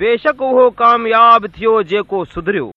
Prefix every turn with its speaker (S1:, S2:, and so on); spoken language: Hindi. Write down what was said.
S1: बेशक उहो कामयाब थियो जेको सुधरियो।